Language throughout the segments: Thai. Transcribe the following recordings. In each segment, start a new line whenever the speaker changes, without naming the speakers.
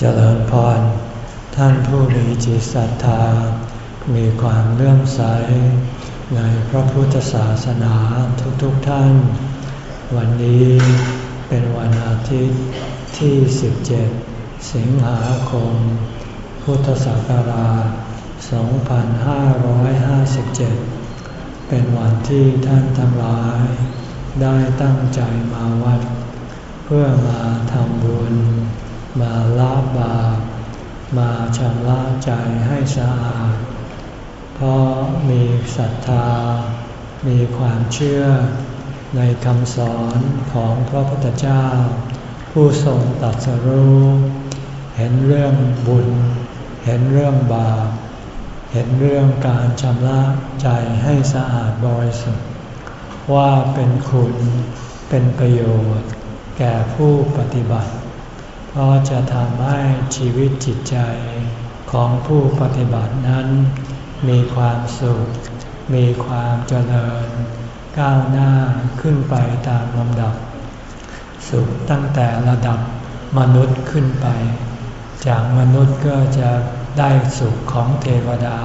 เจริญพร ท่านผู้มีจิตศรัทธา มีความเลื่อมใส ในพระพุทธศาสนาทุกๆทท่าน วันนี้เป็นวันอาทิตย์ที่ 17 สิงหาคม พุทธศักราช 2557 เป็นวันที่ท่านทั้งหลาย ได้ตั้งใจมาวัด เพื่อมาทำบุญ มาละบาปมาชำระใจให้สะอาด เพราะมีศรัทธา มีความเชื่อในคำสอนของพระพุทธเจ้า ผู้ทรงตัดสรู้ เห็นเรื่องบุญ เห็นเรื่องบาป เห็นเรื่องการชำระใจให้สะอาดบริสุทธิ์ ว่าเป็นคุณเป็นประโยชน์ แก่ผู้ปฏิบัติ พราะจะทำให้ชีวิตจิตใจของผู้ปฏิบัตินั้น มีความสุข มีความเจริญ ก้าวหน้าขึ้นไปตามลำดับ สุขตั้งแต่ระดับมนุษย์ขึ้นไป จากมนุษย์ก็จะได้สุขของเทวดา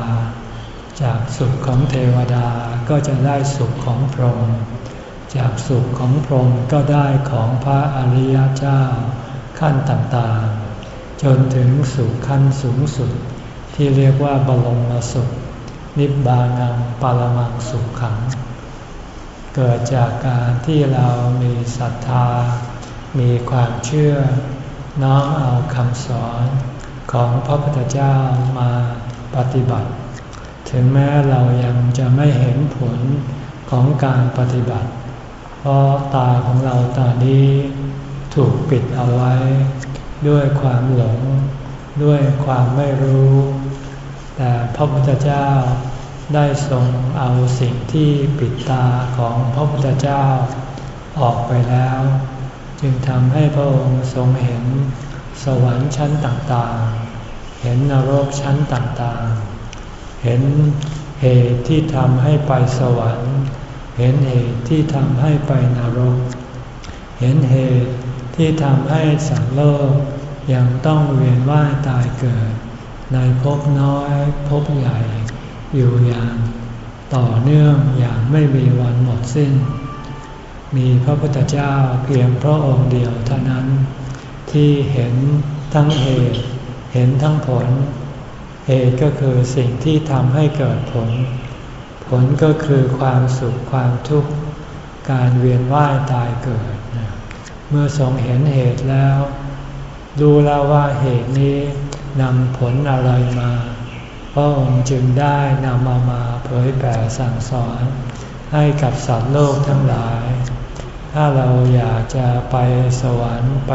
จากสุขของเทวดาก็จะได้สุขของพรหมจากสุขของพรหมก็ได้ของพระอริยเจ้า ขั้นต่างๆ จนถึงสู่ขั้นสูงสุด ที่เรียกว่าบรมสุข นิบบานังปรมังสุขขัง เกิดจากการที่เรามีศรัทธา มีความเชื่อ น้อมเอาคำสอนของพระพุทธเจ้ามาปฏิบัติ ถึงแม้เรายังจะไม่เห็นผลของการปฏิบัติ เพราะตาของเราตอนนี้ ถูกปิดเอาไว้ ด้วยความหลง ด้วยความไม่รู้ แต่พระพุทธเจ้าได้ทรงเอาสิ่งที่ปิดตาของพระพุทธเจ้า ออกไปแล้ว จึงทำให้พระองค์ทรงเห็นสวรรค์ชั้นต่างๆ เห็นนรกชั้นต่างๆ เห็นเหตุที่ทำให้ไปสวรรค์ เห็นเหตุที่ทำให้ไปนรก เห็นเหตุ ที่ทำให้สัตว์โลกยังต้องเวียนว่ายตายเกิด ในภพน้อยภพใหญ่ อยู่อย่างต่อเนื่องอย่างไม่มีวันหมดสิ้น มีพระพุทธเจ้าเพียงพระองค์เดียวเท่านั้น ที่เห็นทั้งเหตุ เห็นทั้งผล เหตุก็คือสิ่งที่ทำให้เกิดผล ผลก็คือความสุขความทุกข์ การเวียนว่ายตายเกิด เมื่อทรงเห็นเหตุแล้ว ดูแล้วว่าเหตุนี้นำผลอะไรมา พระองค์จึงได้นำมามาเผยแผ่สั่งสอน ให้กับสัตว์โลกทั้งหลาย ถ้าเราอยากจะไปสวรรค์ไป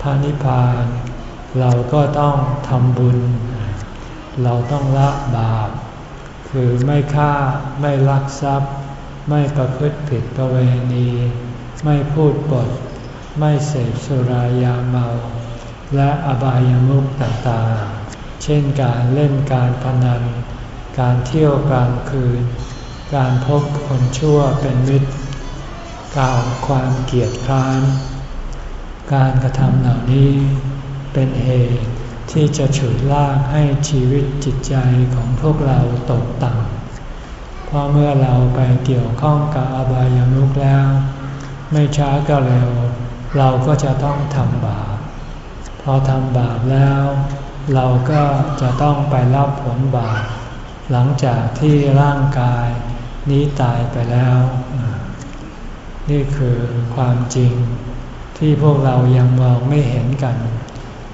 พระนิพพาน เราก็ต้องทำบุญ เราต้องละบาป คือไม่ฆ่าไม่ลักทรัพย์ ไม่ประพฤติผิดประเวณี ไม่พูดปด ไม่เสพสุรายาเมา และอบายามุขต่างๆ เช่นการเล่นการพนัน การเที่ยวกลางคืน การพบคนชั่วเป็นมิตรกล่ารความเกียดคร้าน การกระทำเหล่านี้เป็นเหตุที่จะฉุดลากให้ชีวิตจิตใจของพวกเราตกต่ำเพราะเมื่อเราไปเกี่ยวข้องกับอบายามุขแล้ว ไม่ช้าก็เร็ว เราก็จะต้องทำบาป พอทำบาปแล้ว เราก็จะต้องไปรับผลบาป หลังจากที่ร่างกายนี้ตายไปแล้ว นี่คือความจริงที่พวกเรายังมองไม่เห็นกัน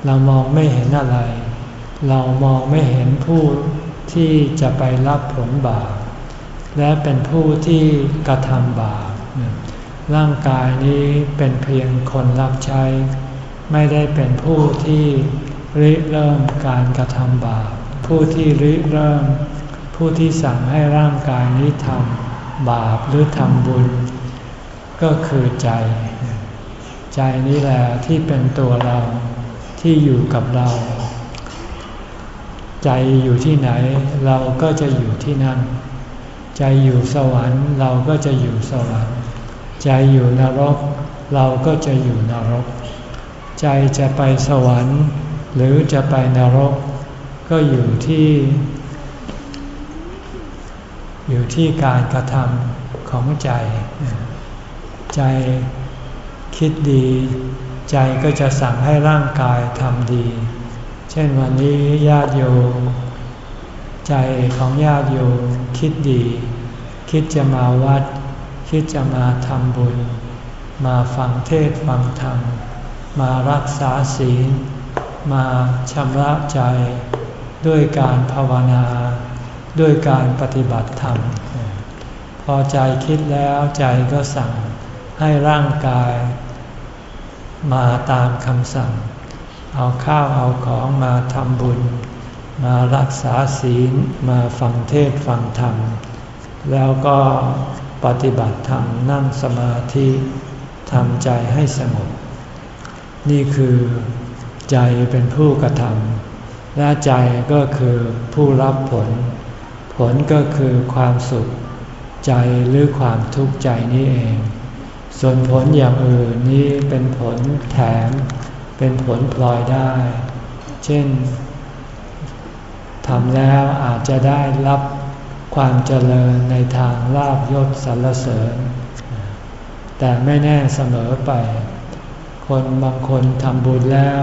เรามองไม่เห็นอะไร เรามองไม่เห็นผู้ที่จะไปรับผลบาป และเป็นผู้ที่กระทำบาป ร่างกายนี้เป็นเพียงคนรับใช้ ไม่ได้เป็นผู้ที่ริเริ่มการกระทำบาป ผู้ที่ริเริ่ม ผู้ที่สั่งให้ร่างกายนี้ทำบาปหรือทำบุญ ก็คือใจ ใจนี้แหละที่เป็นตัวเราที่อยู่กับเรา ใจอยู่ที่ไหนเราก็จะอยู่ที่นั่น ใจอยู่สวรรค์เราก็จะอยู่สวรรค์ ใจอยู่นรก เราก็จะอยู่นรก ใจจะไปสวรรค์ หรือจะไปนรก ก็อยู่ที่ อยู่ที่การกระทำของใจ ใจคิดดี ใจก็จะสั่งให้ร่างกายทำดี เช่นวันนี้ญาติโยมใจของญาติโยมคิดดี คิดจะมาวัด คิดจะมาทำบุญ มาฟังเทศฟังธรรม มารักษาศีล มาชำระใจ ด้วยการภาวนา ด้วยการปฏิบัติธรรม พอใจคิดแล้วใจก็สั่งให้ร่างกาย มาตามคำสั่ง เอาข้าวเอาของมาทำบุญ มารักษาศีล มาฟังเทศฟังธรรม แล้วก็ ปฏิบัติธรรมนั่งสมาธิทำใจให้สงบนี่คือใจเป็นผู้กระทำและใจก็คือผู้รับผล ผลก็คือความสุข ใจหรือความทุกข์ใจนี้เอง ส่วนผลอย่างอื่นนี้เป็นผลแถม เป็นผลพลอยได้ เช่นทำแล้วอาจจะได้รับ ความเจริญในทางลาบยศสรรเสริญ แต่ไม่แน่เสมอไป คนบางคนทำบุญแล้ว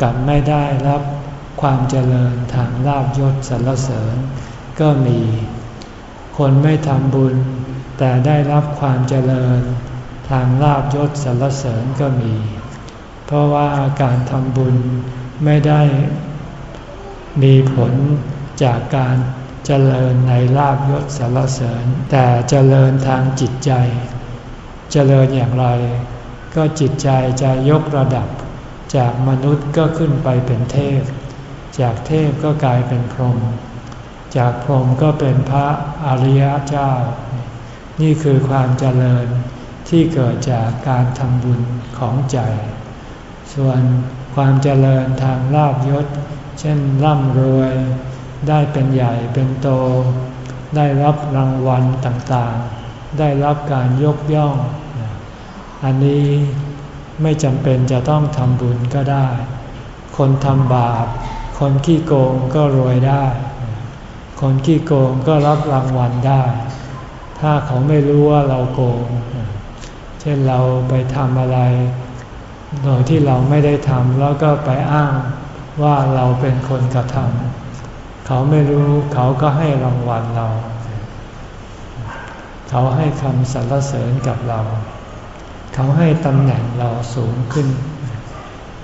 กลับไม่ได้รับความเจริญทางลาบยศสรรเสริญ ก็มี คนไม่ทำบุญ แต่ได้รับความเจริญทางลาบยศสรรเสริญก็มี เพราะว่าการทำบุญไม่ได้มีผลจากการ เจริญในลาบยศสารเสริญ แต่เจริญทางจิตใจ เจริญอย่างไร ก็จิตใจจะยกระดับ จากมนุษย์ก็ขึ้นไปเป็นเทพ จากเทพก็กลายเป็นพรหมจากพรหมก็เป็นพระอริยเจ้า นี่คือความเจริญที่เกิดจากการทำบุญของใจ ส่วนความเจริญทางลาบยศ เช่นร่ำรวย ได้เป็นใหญ่เป็นโต ได้รับรางวัลต่างๆ ได้รับการยกย่อง อันนี้ไม่จำเป็นจะต้องทำบุญก็ได้ คนทำบาป คนขี้โกงก็รวยได้ คนขี้โกงก็รับรางวัลได้ ถ้าเขาไม่รู้ว่าเราโกง เช่นเราไปทำอะไร โดยที่เราไม่ได้ทำแล้วก็ไปอ้างว่าเราเป็นคนกระทำ เขาไม่รู้เขาก็ให้รางวัลเรา เขาให้คำสรรเสริญกับเรา เขาให้ตำแหน่งเราสูงขึ้น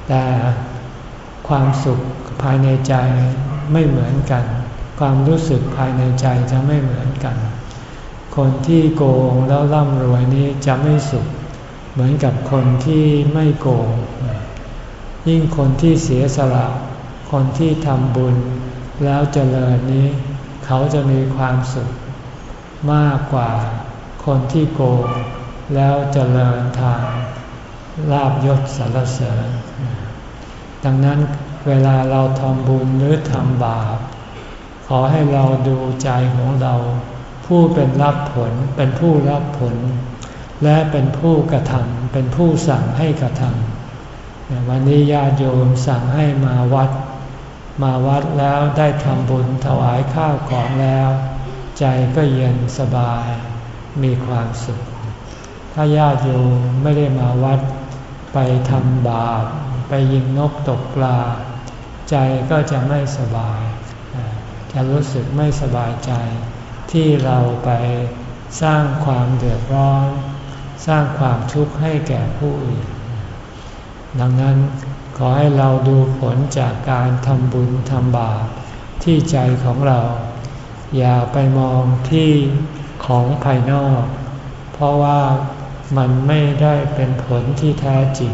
แต่ความสุขภายในใจไม่เหมือนกัน ความรู้สึกภายในใจจะไม่เหมือนกัน คนที่โกงแล้วร่ำรวยนี้จะไม่สุข เหมือนกับคนที่ไม่โกง ยิ่งคนที่เสียสละ คนที่ทำบุญ แล้วเจริญนี้ เขาจะมีความสุข มากกว่าคนที่โกงแล้วเจริญทางลาบยศสรรเสริญ ดังนั้นเวลาเราทำบุญหรือทำบาป ขอให้เราดูใจของเรา ผู้เป็นรับผลเป็นผู้รับผล และเป็นผู้กระทำเป็นผู้สั่งให้กระทำวันนี้ญาติโยมสั่งให้มาวัด มาวัดแล้วได้ทำบุญถวายข้าวของแล้ว ใจก็เย็นสบาย มีความสุข ถ้าญาติโยมไม่ได้มาวัด ไปทำบาปไปยิงนกตกปลา ใจก็จะไม่สบาย จะรู้สึกไม่สบายใจ ที่เราไปสร้างความเดือดร้อน สร้างความทุกข์ให้แก่ผู้อื่นดังนั้น ขอให้เราดูผลจากการทำบุญทำบาปที่ใจของเรา อย่าไปมองที่ของภายนอก เพราะว่ามันไม่ได้เป็นผลที่แท้จริง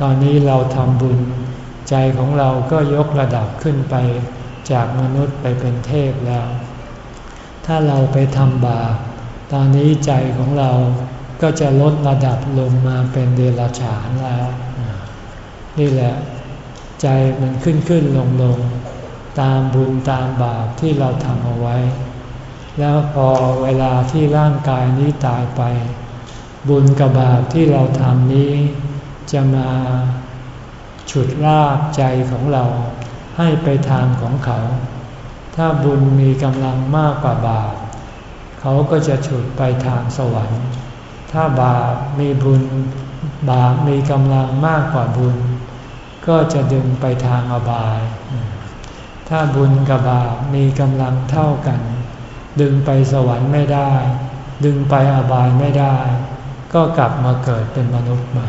ตอนนี้เราทำบุญ ใจของเราก็ยกระดับขึ้นไปจากมนุษย์ไปเป็นเทพแล้ว ถ้าเราไปทำบาปตอนนี้ใจของเราก็จะลดระดับลงมาเป็นเดรัจฉานแล้ว นี่แหละ ใจมันขึ้นขึ้นลงลงตามบุญตามบาปที่เราทำเอาไว้ แล้วพอเวลาที่ร่างกายนี้ตายไป บุญกับบาปที่เราทำนี้ จะมาฉุดลากใจของเราให้ไปทางของเขา ถ้าบุญมีกำลังมากกว่าบาป เขาก็จะฉุดไปทางสวรรค์ ถ้าบาปมีบุญบาปมีกำลังมากกว่าบุญ ก็จะดึงไปทางอบาย ถ้าบุญกับบาปมีกำลังเท่ากัน ดึงไปสวรรค์ไม่ได้ ดึงไปอบายไม่ได้ ก็กลับมาเกิดเป็นมนุษย์ใหม่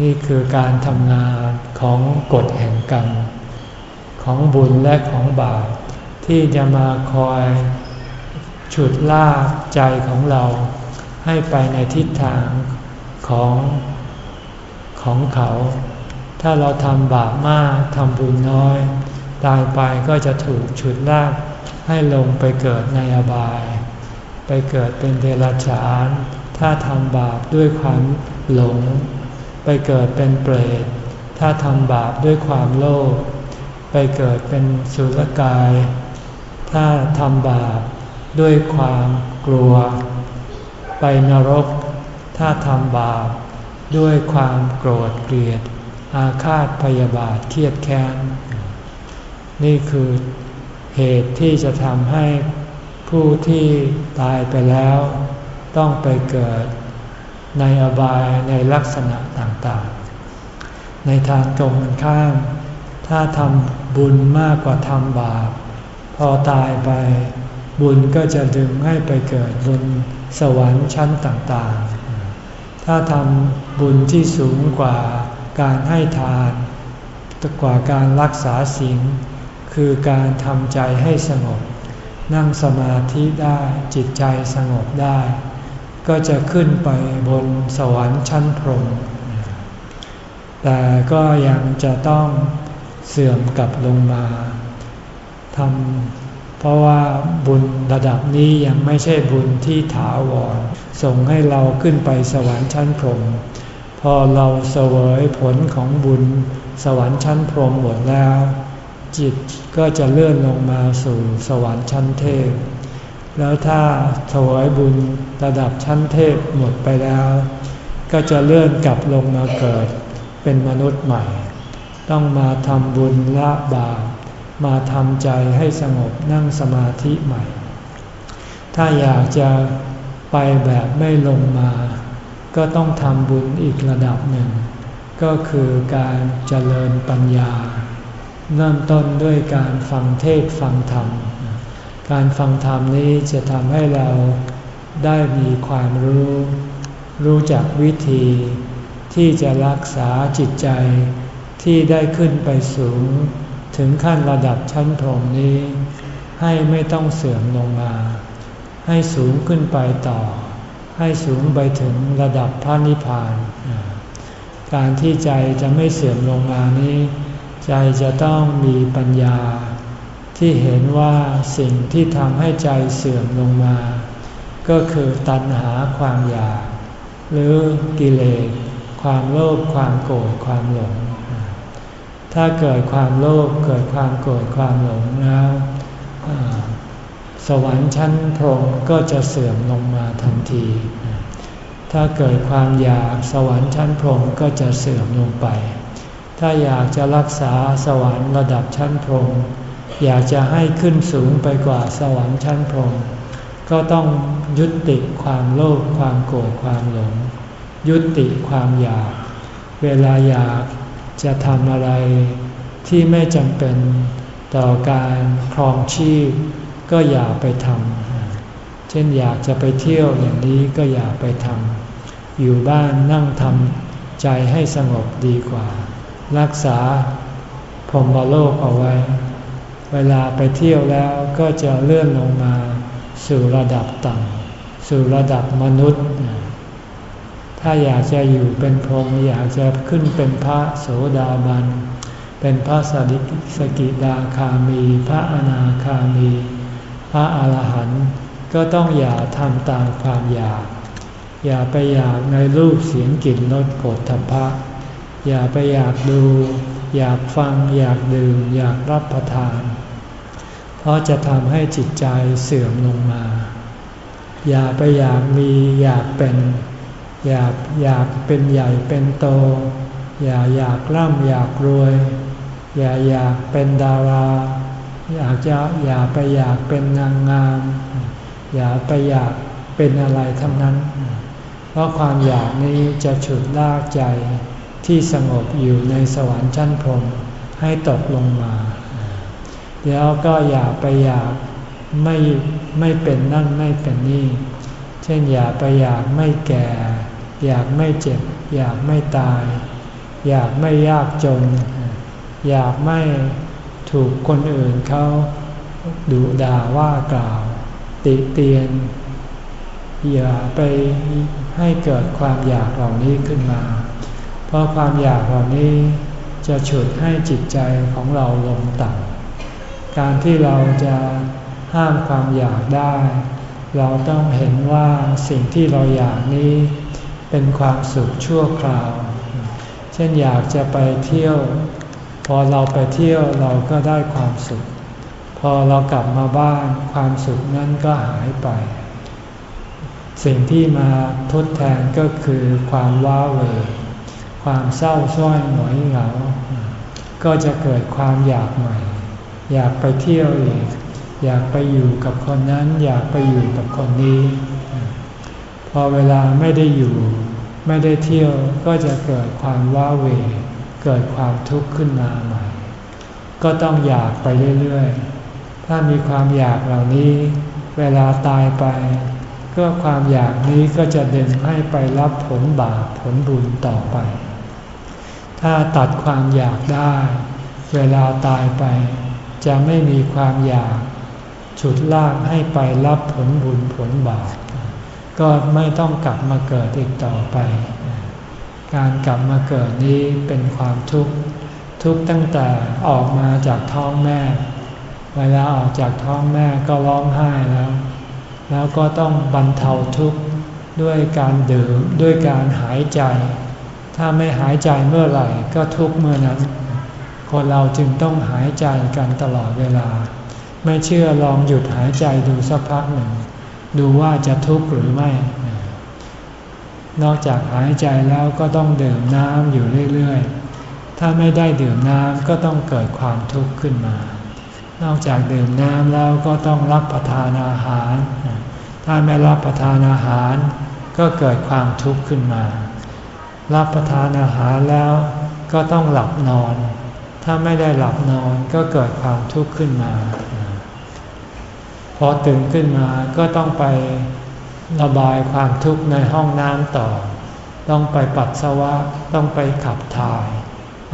นี่คือการทำงานของกฎแห่งกรรมของบุญและของบาปที่จะมาคอยฉุดลากใจของเราให้ไปในทิศทางของของเขา ถ้าเราทำบาปมากทำบุญน้อย ตายไปก็จะถูกฉุดลากให้ลงไปเกิดในอบาย ไปเกิดเป็นเดรัจฉาน ถ้าทำบาปด้วยความหลง ไปเกิดเป็นเปรต ถ้าทำบาปด้วยความโลภ ไปเกิดเป็นสุรกาย ถ้าทำบาปด้วยความกลัว ไปนรก ถ้าทำบาปด้วยความโกรธเกลียด อาฆาตพยาบาทเครียดแค้น นี่คือเหตุที่จะทำให้ผู้ที่ตายไปแล้ว ต้องไปเกิดในอบายในลักษณะต่างๆ ในทางตรงกันข้าม ถ้าทำบุญมากกว่าทำบาป พอตายไปบุญก็จะดึงให้ไปเกิดบนสวรรค์ชั้นต่างๆ ถ้าทำบุญที่สูงกว่า การให้ทานกว่าการรักษาศีลคือการทำใจให้สงบ นั่งสมาธิได้จิตใจสงบได้ ก็จะขึ้นไปบนสวรรค์ชั้นพรหมแต่ก็ยังจะต้องเสื่อมกลับลงมาทำเพราะว่าบุญระดับนี้ยังไม่ใช่บุญที่ถาวร ส่งให้เราขึ้นไปสวรรค์ชั้นพรหม พอเราเสวยผลของบุญสวรรค์ชั้นพรหมหมดแล้ว จิตก็จะเลื่อนลงมาสู่สวรรค์ชั้นเทพ แล้วถ้าถวายบุญระดับชั้นเทพหมดไปแล้ว ก็จะเลื่อนกลับลงมาเกิด เป็นมนุษย์ใหม่ ต้องมาทำบุญละบาปมาทำใจให้สงบนั่งสมาธิใหม่ ถ้าอยากจะไปแบบไม่ลงมา ก็ต้องทำบุญอีกระดับหนึ่ง ก็คือการเจริญปัญญา เริ่มต้นด้วยการฟังเทศฟังธรรม การฟังธรรมนี้จะทำให้เราได้มีความรู้ รู้จักวิธี ที่จะรักษาจิตใจที่ได้ขึ้นไปสูง ถึงขั้นระดับชั้นพรหมนี้ ให้ไม่ต้องเสื่อมลงมา ให้สูงขึ้นไปต่อ ให้สูงไปถึงระดับพระนิพพาน การที่ใจจะไม่เสื่อมลงมานี้ ใจจะต้องมีปัญญา ที่เห็นว่าสิ่งที่ทำให้ใจเสื่อมลงมา ก็คือตัณหาความอยาก หรือกิเลสความโลภความโกรธความหลง ถ้าเกิดความโลภเกิดความโกรธความหลงแล้ว สวรรค์ชั้นพรหมก็จะเสื่อมลงมาทันที ถ้าเกิดความอยากสวรรค์ชั้นพรหมก็จะเสื่อมลงไป ถ้าอยากจะรักษาสวรรค์ระดับชั้นพรหมอยากจะให้ขึ้นสูงไปกว่าสวรรค์ชั้นพรหมก็ต้องยุติความโลภความโกรธความหลง ยุติความอยาก เวลาอยากจะทำอะไรที่ไม่จำเป็นต่อการครองชีพ ก็อย่าไปทำ เช่นอยากจะไปเที่ยวอย่างนี้ก็อย่าไปทำ อยู่บ้านนั่งทำใจให้สงบดีกว่า รักษาพรหมโลกเอาไว้ เวลาไปเที่ยวแล้วก็จะเลื่อนลงมา สู่ระดับต่ำสู่ระดับมนุษย์ ถ้าอยากจะอยู่เป็นพรหมอยากจะขึ้นเป็นพระโสดาบัน เป็นพระสดิสกิดาคามี พระอนาคามี พระอาหารหันต์ก็ต้องอย่าทำตามความอยาก อย่าไปอยากในรูปเสียงกลิ่นรสโผลทพะ อย่าไปอยากดู อยากฟัง อยากดื่ม อยากรับประทาน เพราะจะทำให้จิตใจเสื่อมลงมา อย่าไปอยากมีอยากเป็น อยากอยากเป็นใหญ่เป็นโต อย่าอยากร่ำอยากรวย อย่าอยากเป็นดารา อยากจะอย่าไปอยากเป็นนางงาม อย่าไปอยากเป็นอะไรทั้งนั้น เพราะความอยากนี้จะฉุดลากใจที่สงบอยู่ในสวรรค์ชั้นพรมให้ตกลงมา แล้วก็อย่าไปอยากไม่ไม่เป็นนั่นไม่เป็นนี่ เช่นอย่าไปอยากไม่แก่ อยากไม่เจ็บ อยากไม่ตาย อยากไม่ยากจน อยากไม่ ถูกคนอื่นเขาดุด่าว่ากล่าว ติเตียน อย่าไปให้เกิดความอยากเหล่านี้ขึ้นมา เพราะความอยากเหล่านี้จะฉุดให้จิตใจของเราลงต่ำการที่เราจะห้ามความอยากได้ เราต้องเห็นว่าสิ่งที่เราอยากนี้เป็นความสุขชั่วคราว เช่นอยากจะไปเที่ยว พอเราไปเที่ยวเราก็ได้ความสุข พอเรากลับมาบ้านความสุขนั้นก็หายไป สิ่งที่มาทดแทนก็คือความว้าเหวความเศร้าส้อยหงอยเหงา ก็จะเกิดความอยากใหม่ อยากไปเที่ยวอีก อยากไปอยู่กับคนนั้น อยากไปอยู่กับคนนี้ พอเวลาไม่ได้อยู่ ไม่ได้เที่ยวก็จะเกิดความว้าเหว เกิดความทุกข์ขึ้นมาใหม่ ก็ต้องอยากไปเรื่อยๆ ถ้ามีความอยากเหล่านี้ เวลาตายไป ก็ความอยากนี้ก็จะเดึงให้ไปรับผลบาปผลบุญต่อไป ถ้าตัดความอยากได้ เวลาตายไป จะไม่มีความอยากฉุดลากให้ไปรับผลบุญผลบาปก็ไม่ต้องกลับมาเกิดอีกต่อไป การกลับมาเกิดนี้เป็นความทุกข์ทุกตั้งแต่ออกมาจากท้องแม่ เวลาออกจากท้องแม่ก็ร้องไห้แล้ว แล้วก็ต้องบรรเทาทุกข์ด้วยการดื่มด้วยการหายใจ ถ้าไม่หายใจเมื่อไหร่ก็ทุกเมื่อนั้น คนเราจึงต้องหายใจกันตลอดเวลา ไม่เชื่อลองหยุดหายใจดูสักพักหนึ่ง ดูว่าจะทุกข์หรือไม่ นอกจากหายใจแล้วก็ต้องดื่มน้ำอยู่เรื่อยๆ ถ้าไม่ได้ดื่มน้ำก็ต้องเกิดความทุกข์ขึ้นมา นอกจากดื่มน้ำแล้วก็ต้องรับประทานอาหาร ถ้าไม่รับประทานอาหาร ก็เกิดความทุกข์ขึ้นมา รับประทานอาหารแล้วก็ต้องหลับนอน ถ้าไม่ได้หลับนอนก็เกิดความทุกข์ขึ้นมา พอตื่นขึ้นมาก็ต้องไป ระบายความทุกข์ในห้องน้ำต่อ ต้องไปปัสสาวะต้องไปขับถ่าย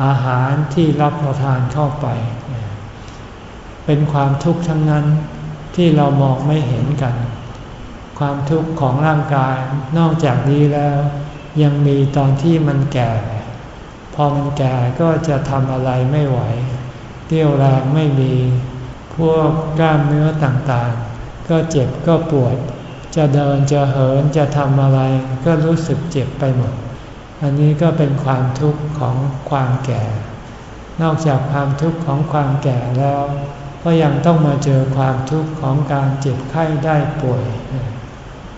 อาหารที่รับประทานเข้าไป เป็นความทุกข์ทั้งนั้นที่เรามองไม่เห็นกัน ความทุกข์ของร่างกายนอกจากนี้แล้ว ยังมีตอนที่มันแก่ พอมันแก่ก็จะทำอะไรไม่ไหวเที่ยวแรงไม่มี พวกกล้ามเนื้อต่างๆ ก็เจ็บก็ปวด จะเดินจะเหินจะทำอะไร ก็รู้สึกเจ็บไปหมด อันนี้ก็เป็นความทุกข์ของความแก่ นอกจากความทุกข์ของความแก่แล้ว ก็ยังต้องมาเจอความทุกข์ของการเจ็บไข้ได้ป่วย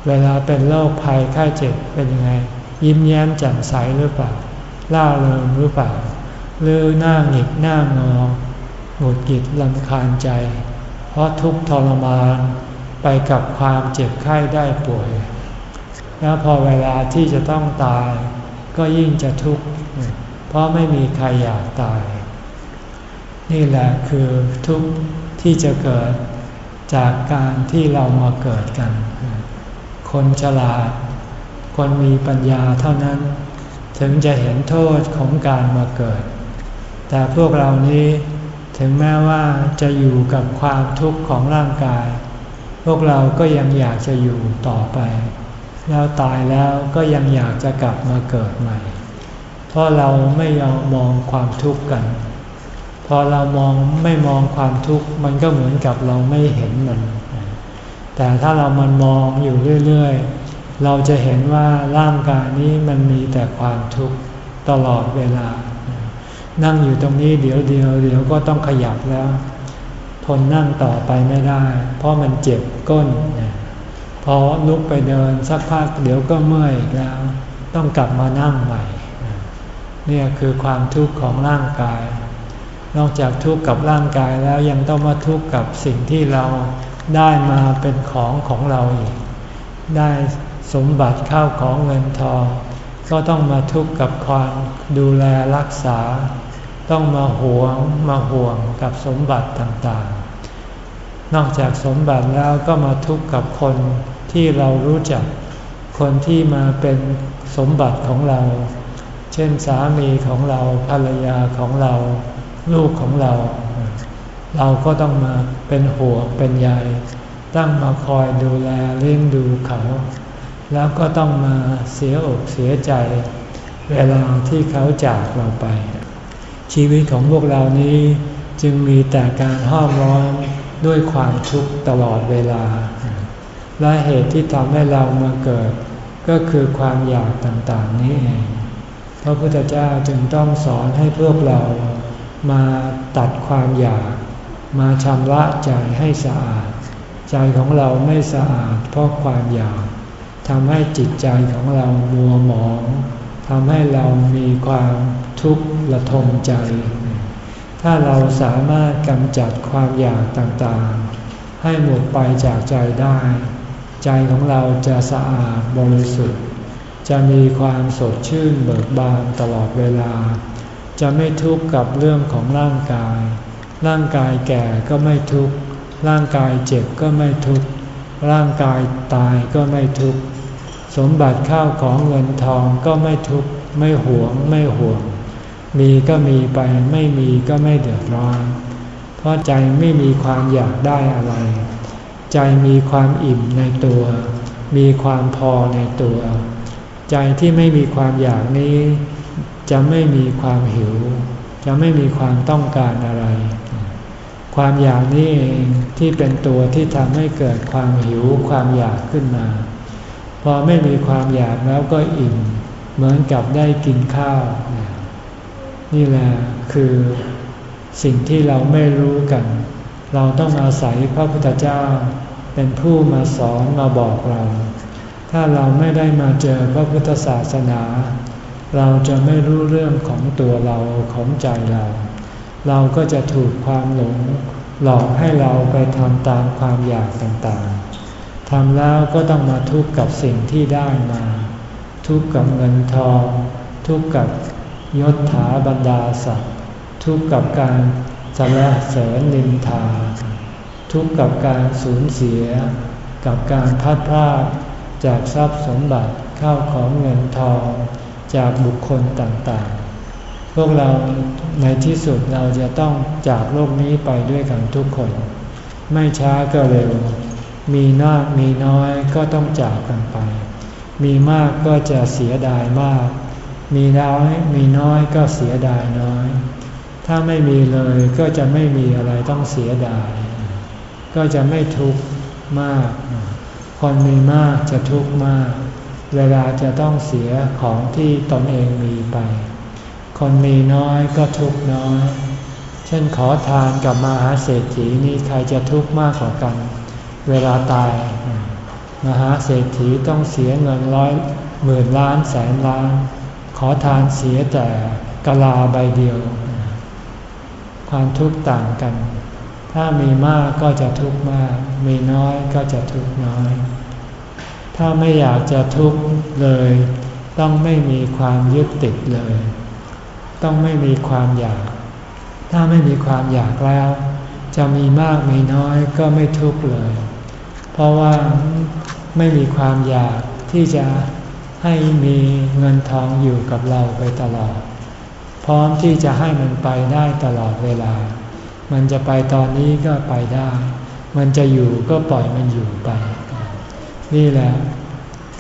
เวลาเป็นโรคภัยไข้เจ็บเป็นยังไง ยิ้มแย้มแจ่มใสหรือเปล่าล่าเริงหรือเปล่า หรือหน้าหงิกหน้างอหงุดหงิดลำคาญใจ เพราะทุกข์ทรมาน ไปกับความเจ็บไข้ได้ป่วย แล้วพอเวลาที่จะต้องตาย ก็ยิ่งจะทุกข์ เพราะไม่มีใครอยากตาย นี่แหละคือทุกข์ที่จะเกิดจากการที่เรามาเกิดกัน คนฉลาด คนมีปัญญาเท่านั้น ถึงจะเห็นโทษของการมาเกิด แต่พวกเรานี้ถึงแม้ว่าจะอยู่กับความทุกข์ของร่างกาย พวกเราก็ยังอยากจะอยู่ต่อไป แล้วตายแล้วก็ยังอยากจะกลับมาเกิดใหม่ เพราะเราไม่ยอมมองความทุกข์กัน พอเรามองไม่มองความทุกข์มันก็เหมือนกับเราไม่เห็นมัน แต่ถ้าเรามันมองอยู่เรื่อยๆ เราจะเห็นว่าร่างกายนี้มันมีแต่ความทุกข์ตลอดเวลา นั่งอยู่ตรงนี้เดี๋ยวเดียวเดี๋ยวก็ต้องขยับแล้ว ทนนั่งต่อไปไม่ได้ เพราะมันเจ็บก้นพอลุกไปเดินสักพักเดี๋ยวก็เมื่อยแล้ว ต้องกลับมานั่งใหม่เนี่ยคือความทุกข์ของร่างกาย นอกจากทุกข์กับร่างกายแล้วยังต้องมาทุกข์กับสิ่งที่เราได้มาเป็นของของเราอีก ได้สมบัติข้าวของเงินทอง ก็ต้องมาทุกข์กับความดูแลรักษา ต้องมาหวงมาห่วงกับสมบัติต่างๆ นอกจากสมบัติแล้วก็มาทุกข์กับคนที่เรารู้จัก คนที่มาเป็นสมบัติของเรา เช่นสามีของเราภรรยาของเรา ลูกของเรา เราก็ต้องมาเป็นหัวเป็นใยตั้งมาคอยดูแลเลี้ยงดูเขา แล้วก็ต้องมาเสียอกเสียใจ เวลาที่เขาจากเราไป ชีวิตของพวกเรานี้จึงมีแต่การห้อมร้อนด้วยความทุกข์ตลอดเวลา และเหตุที่ทำให้เรามาเกิด ก็คือความอยากต่างๆนี้เองพระพุทธเจ้าจึงต้องสอนให้พวกเรามาตัดความอยาก มาชำระใจให้สะอาด ใจของเราไม่สะอาดเพราะความอยากทำให้จิตใจของเรามัวหมอง ทำให้เรามีความทุกข์ระทมใจ ถ้าเราสามารถกำจัดความอยากต่างๆ ให้หมดไปจากใจได้ ใจของเราจะสะอาดบริสุทธิ์ จะมีความสดชื่นเบิกบานตลอดเวลา จะไม่ทุกข์กับเรื่องของร่างกาย ร่างกายแก่ก็ไม่ทุกข์ ร่างกายเจ็บก็ไม่ทุกข์ ร่างกายตายก็ไม่ทุกข์ สมบัติข้าวของเงินทองก็ไม่ทุกข์ไม่หวงไม่ห่วง มีก็มีไปไม่มีก็ไม่เดือดร้อน เพราะใจไม่มีความอยากได้อะไร ใจมีความอิ่มในตัว มีความพอในตัว ใจที่ไม่มีความอยากนี้ จะไม่มีความหิว จะไม่มีความต้องการอะไร ความอยากนี้เองที่เป็นตัวที่ทำให้เกิดความหิวความอยากขึ้นมา อไม่มีความอยากแล้วก็อิ่ม เหมือนกับได้กินข้าว นี่แหละคือสิ่งที่เราไม่รู้กัน เราต้องอาศัยพระพุทธเจ้า เป็นผู้มาสอนมาบอกเรา ถ้าเราไม่ได้มาเจอพระพุทธศาสนา เราจะไม่รู้เรื่องของตัวเราของใจเรา เราก็จะถูกความหลงหลอกให้เราไปทำตามความอยากต่าง ทำแล้วก็ต้องมาทุกข์กับสิ่งที่ได้มา ทุกข์กับเงินทอง ทุกข์กับยศถาบรรดาศักดิ์ทุกข์กับการสรรเสริญนินทา ทุกข์กับการสูญเสีย กับการพัดพลาดจากทรัพย์สมบัติข้าวของเงินทองจากบุคคลต่างๆ พวกเราในที่สุดเราจะต้องจากโลกนี้ไปด้วยกันทุกคน ไม่ช้าก็เร็ว มีน้ามีน้อยก็ต้องจากกันไป มีมากก็จะเสียดายมาก มีน้อยมีน้อยก็เสียดายน้อย ถ้าไม่มีเลยก็จะไม่มีอะไรต้องเสียดาย ก็จะไม่ทุกข์มาก คนมีมากจะทุกข์มาก เวลาจะต้องเสียของที่ตนเองมีไป คนมีน้อยก็ทุกข์น้อย เช่นขอทานกับมหาเศรษฐีนี่ใครจะทุกข์มากกว่ากัน เวลาตายมหาเศรษฐีต้องเสียเงินร้อยหมื่นล้านแสนล้าน ขอทานเสียแต่กะลาใบเดียว ความทุกข์ต่างกัน ถ้ามีมากก็จะทุกข์มาก มีน้อยก็จะทุกข์น้อย ถ้าไม่อยากจะทุกข์เลย ต้องไม่มีความยึดติดเลย ต้องไม่มีความอยาก ถ้าไม่มีความอยากแล้ว จะมีมากมีน้อยก็ไม่ทุกข์เลย เพราะว่าไม่มีความอยากที่จะให้มีเงินทองอยู่กับเราไปตลอด พร้อมที่จะให้มันไปได้ตลอดเวลา มันจะไปตอนนี้ก็ไปได้ มันจะอยู่ก็ปล่อยมันอยู่ไป นี่แหละ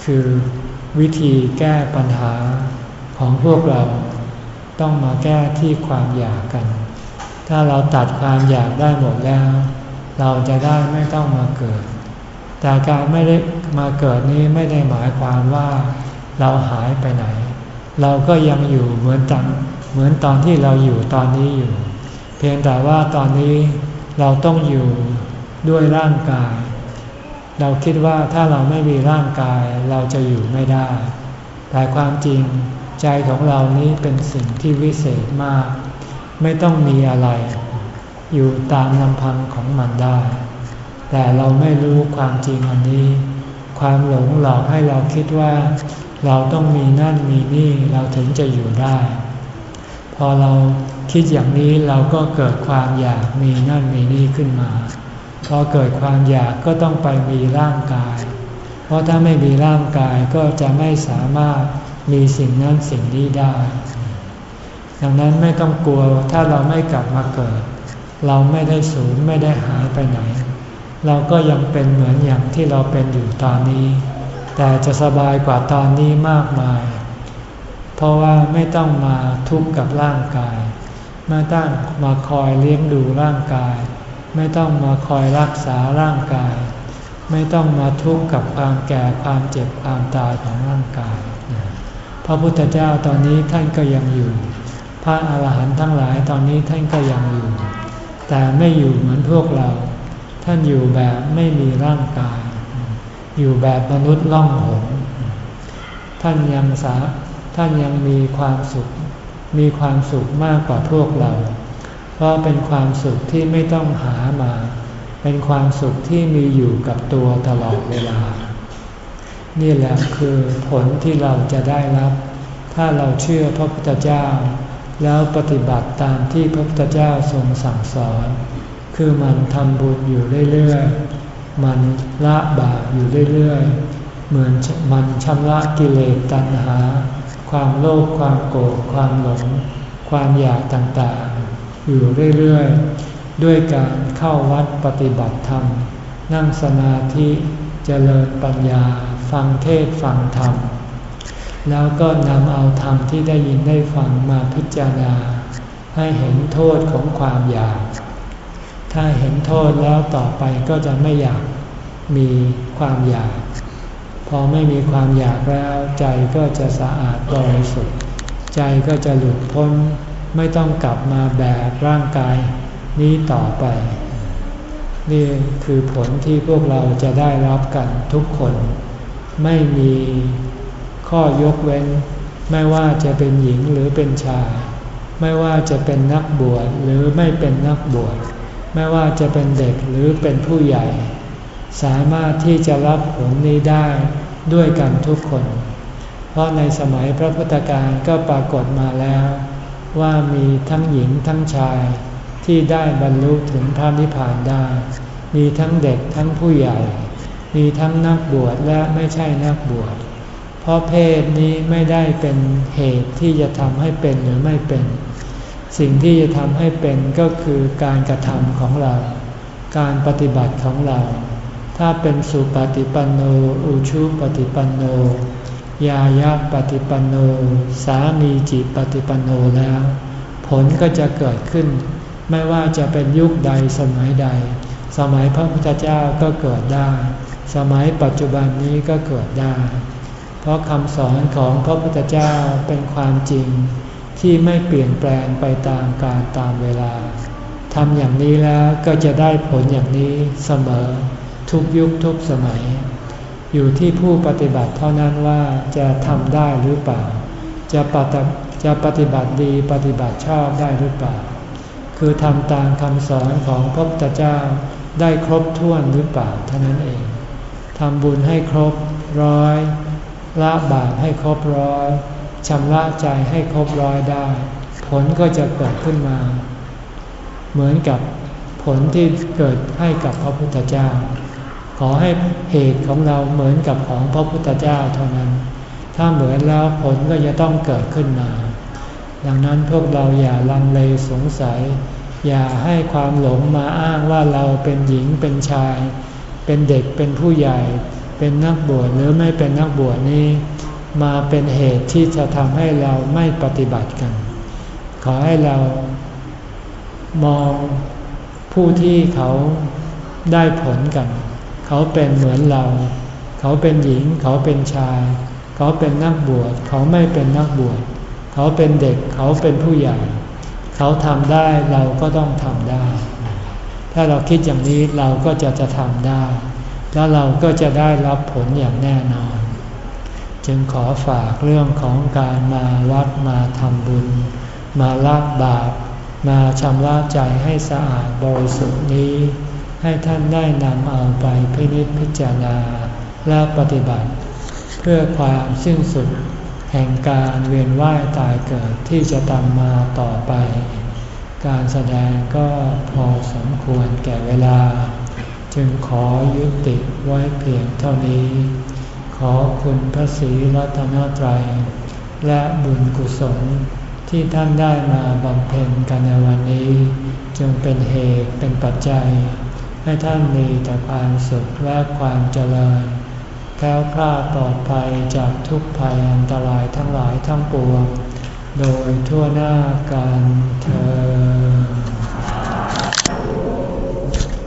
คือวิธีแก้ปัญหาของพวกเราต้องมาแก้ที่ความอยากกัน ถ้าเราตัดความอยากได้หมดแล้ว เราจะได้ไม่ต้องมาเกิด แต่การไม่ได้มาเกิดนี้ไม่ได้หมายความว่าเราหายไปไหน เราก็ยังอยู่เหมือนตอนเหมือนตอนที่เราอยู่ตอนนี้อยู่ เพียงแต่ว่าตอนนี้เราต้องอยู่ด้วยร่างกาย เราคิดว่าถ้าเราไม่มีร่างกายเราจะอยู่ไม่ได้ แต่ความจริงใจของเรานี้เป็นสิ่งที่วิเศษมาก ไม่ต้องมีอะไร อยู่ตามลำพังของมันได้ แต่เราไม่รู้ความจริงอันนี้ ความหลงหลอกให้เราคิดว่า เราต้องมีนั่นมีนี่เราถึงจะอยู่ได้ พอเราคิดอย่างนี้เราก็เกิดความอยากมีนั่นมีนี่ขึ้นมา พอเกิดความอยากก็ต้องไปมีร่างกาย เพราะถ้าไม่มีร่างกายก็จะไม่สามารถมีสิ่งนั้นสิ่งนี้ได้ ดังนั้นไม่ต้องกลัวถ้าเราไม่กลับมาเกิด เราไม่ได้สูญไม่ได้หายไปไหน เราก็ยังเป็นเหมือนอย่างที่เราเป็นอยู่ตอนนี้ แต่จะสบายกว่าตอนนี้มากมาย เพราะว่าไม่ต้องมาทุกข์กับร่างกาย ไม่ต้องมาคอยเลี้ยงดูร่างกาย ไม่ต้องมาคอยรักษาร่างกาย ไม่ต้องมาทุกข์กับความแก่ความเจ็บความตายของร่างกาย พระพุทธเจ้าตอนนี้ท่านก็ยังอยู่ พระอาหารหันต์ทั้งหลายตอนนี้ท่านก็ยังอยู่ แต่ไม่อยู่เหมือนพวกเรา ท่านอยู่แบบไม่มีร่างกาย อยู่แบบมนุษย์ล่องหนท่านยังสาท่านยังมีความสุข มีความสุขมากกว่าพวกเรา เพราะเป็นความสุขที่ไม่ต้องหามา เป็นความสุขที่มีอยู่กับตัวตลอดเวลา นี่แหละคือผลที่เราจะได้รับ ถ้าเราเชื่อพระพุทธเจ้า แล้วปฏิบัติตามที่พระพุทธเจ้าทรงสั่งสอน คือมันทำบุญอยู่เรื่อยๆ มันละบาปอยู่เรื่อยๆ เหมือนมันชำระกิเลสตัณหา ความโลภความโกรธความหลง ความอยากต่างๆ อยู่เรื่อยๆ ด้วยการเข้าวัดปฏิบัติธรรม นั่งสมาธิเจริญปัญญา ฟังเทศฟังธรรม แล้วก็นำเอาธรรมที่ได้ยินได้ฟังมาพิจารณา ให้เห็นโทษของความอยาก ถ้าเห็นโทษแล้วต่อไปก็จะไม่อยากมีความอยาก พอไม่มีความอยากแล้วใจก็จะสะอาดบริสุทธิ์ใจก็จะหลุดพ้นไม่ต้องกลับมาแบกร่างกายนี้ต่อไป นี่คือผลที่พวกเราจะได้รับกันทุกคน ไม่มีข้อยกเว้น ไม่ว่าจะเป็นหญิงหรือเป็นชาย ไม่ว่าจะเป็นนักบวชหรือไม่เป็นนักบวช ไม่ว่าจะเป็นเด็กหรือเป็นผู้ใหญ่ สามารถที่จะรับผลนี้ได้ด้วยกันทุกคน เพราะในสมัยพระพุทธการก็ปรากฏมาแล้ว ว่ามีทั้งหญิงทั้งชายที่ได้บรรลุถึงพระนิพพานได้ มีทั้งเด็กทั้งผู้ใหญ่ มีทั้งนักบวชและไม่ใช่นักบวช เพราะเพศนี้ไม่ได้เป็นเหตุที่จะทำให้เป็นหรือไม่เป็น สิ่งที่จะทำให้เป็นก็คือการกระทำของเรา การปฏิบัติของเรา ถ้าเป็นสุปฏิปันโน อุชุปฏิปันโน ยายาปฏิปันโน สามีจิปฏิปันโนแล้ว ผลก็จะเกิดขึ้น ไม่ว่าจะเป็นยุคใดสมัยใด สมัยพระพุทธเจ้าก็เกิดได้ สมัยปัจจุบันนี้ก็เกิดได้ เพราะคำสอนของพระพุทธเจ้าเป็นความจริง ที่ไม่เปลี่ยนแปลงไปตามกาลตามเวลาทำอย่างนี้แล้วก็จะได้ผลอย่างนี้เสมอ ทุกยุคทุกสมัย อยู่ที่ผู้ปฏิบัติเท่านั้นว่าจะทำได้หรือเปล่า จะปฏิจะปฏิบัติดีปฏิบัติชอบได้หรือเปล่า คือทำตามคำสอนของพระพุทธเจ้าได้ครบถ้วนหรือเปล่าเท่านั้นเองทำบุญให้ครบร้อยละบาปให้ครบร้อย ชำระใจให้ครบร้อยได้ ผลก็จะเกิดขึ้นมา เหมือนกับผลที่เกิดให้กับพระพุทธเจ้า ขอให้เหตุของเราเหมือนกับของพระพุทธเจ้าเท่านั้น ถ้าเหมือนแล้วผลก็จะต้องเกิดขึ้นมา ดังนั้นพวกเราอย่าลังเลสงสัย อย่าให้ความหลงมาอ้างว่าเราเป็นหญิงเป็นชาย เป็นเด็กเป็นผู้ใหญ่ เป็นนักบวชหรือไม่เป็นนักบวชนี้ มาเป็นเหตุที่จะทำให้เราไม่ปฏิบัติกัน ขอให้เรามองผู้ที่เขาได้ผลกัน เขาเป็นเหมือนเรา เขาเป็นหญิง เขาเป็นชาย เขาเป็นนักบวช เขาไม่เป็นนักบวช เขาเป็นเด็ก เขาเป็นผู้ใหญ่ เขาทำได้เราก็ต้องทำได้ ถ้าเราคิดอย่างนี้เราก็จะจะทำได้ แล้วเราก็จะได้รับผลอย่างแน่นอน จึงขอฝากเรื่องของการมาวัดมาทำบุญ มาละบาป มาชำระใจให้สะอาดบริสุทธิ์นี้ ให้ท่านได้นำเอาไปพินิจพิจารณาและปฏิบัติ เพื่อความสิ้นสุดแห่งการเวียนว่ายตายเกิดที่จะตามมาต่อไป การแสดงก็พอสมควรแก่เวลา จึงขอยุติไว้เพียงเท่านี้ ขอคุณพระศรีรัตนตรัย และบุญกุศลที่ท่านได้มาบำเพ็ญกันในวันนี้ จึงเป็นเหตุเป็นปัจจัย ให้ท่านมีแต่ความสุขและความเจริญแค้วคลาดปลอดภัยจากทุกภัยอันตรายทั้งหลายทั้งปวง โดยทั่วหน้ากันเธอ